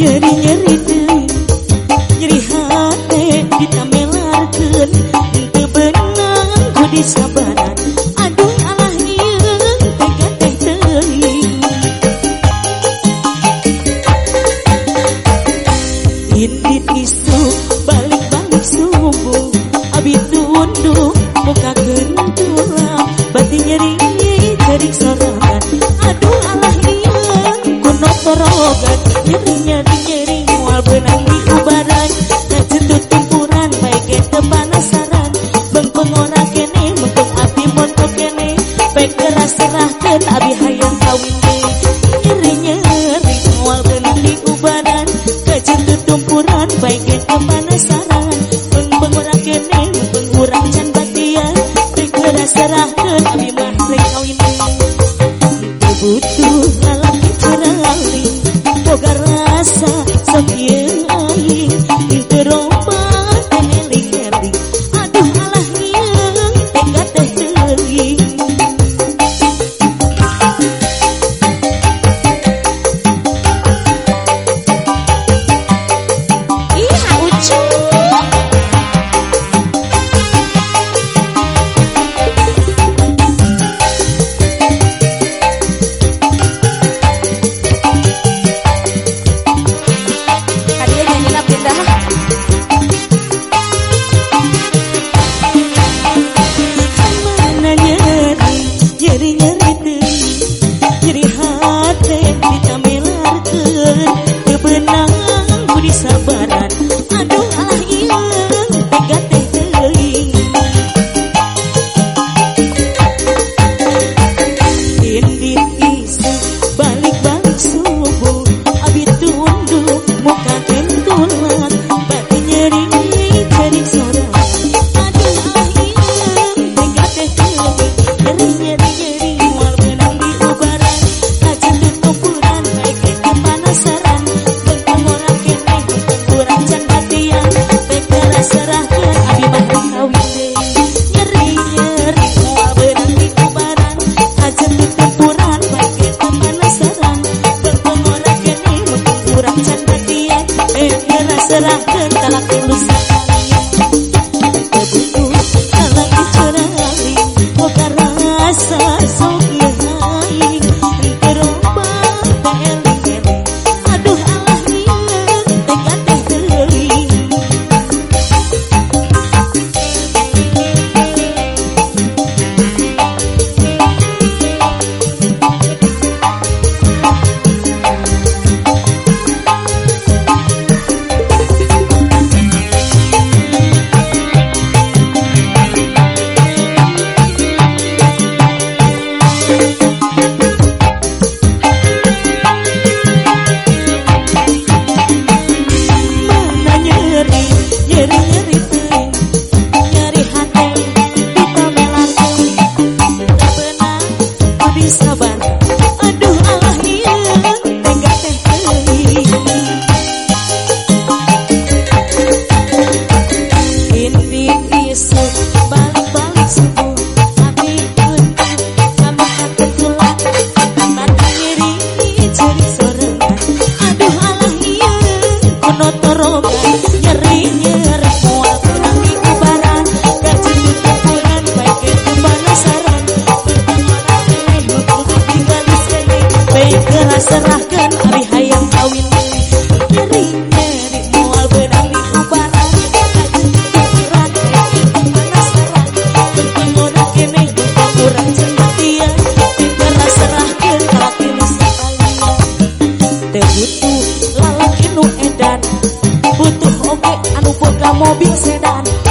nyeri-nyeri deui nyeri hate ditamelarkeun teu beunang kudu mumpung ora kene mumpung ati mondo kene. Pek keras serahkeun abi hayang kawin nyeri nyeri ngawal di ubanan. Kecil tutumpuran baik ke 啦啦啦啦啦。serahkan hari hayang di serahkan edan. Butuh oke anu boga mobil sedan.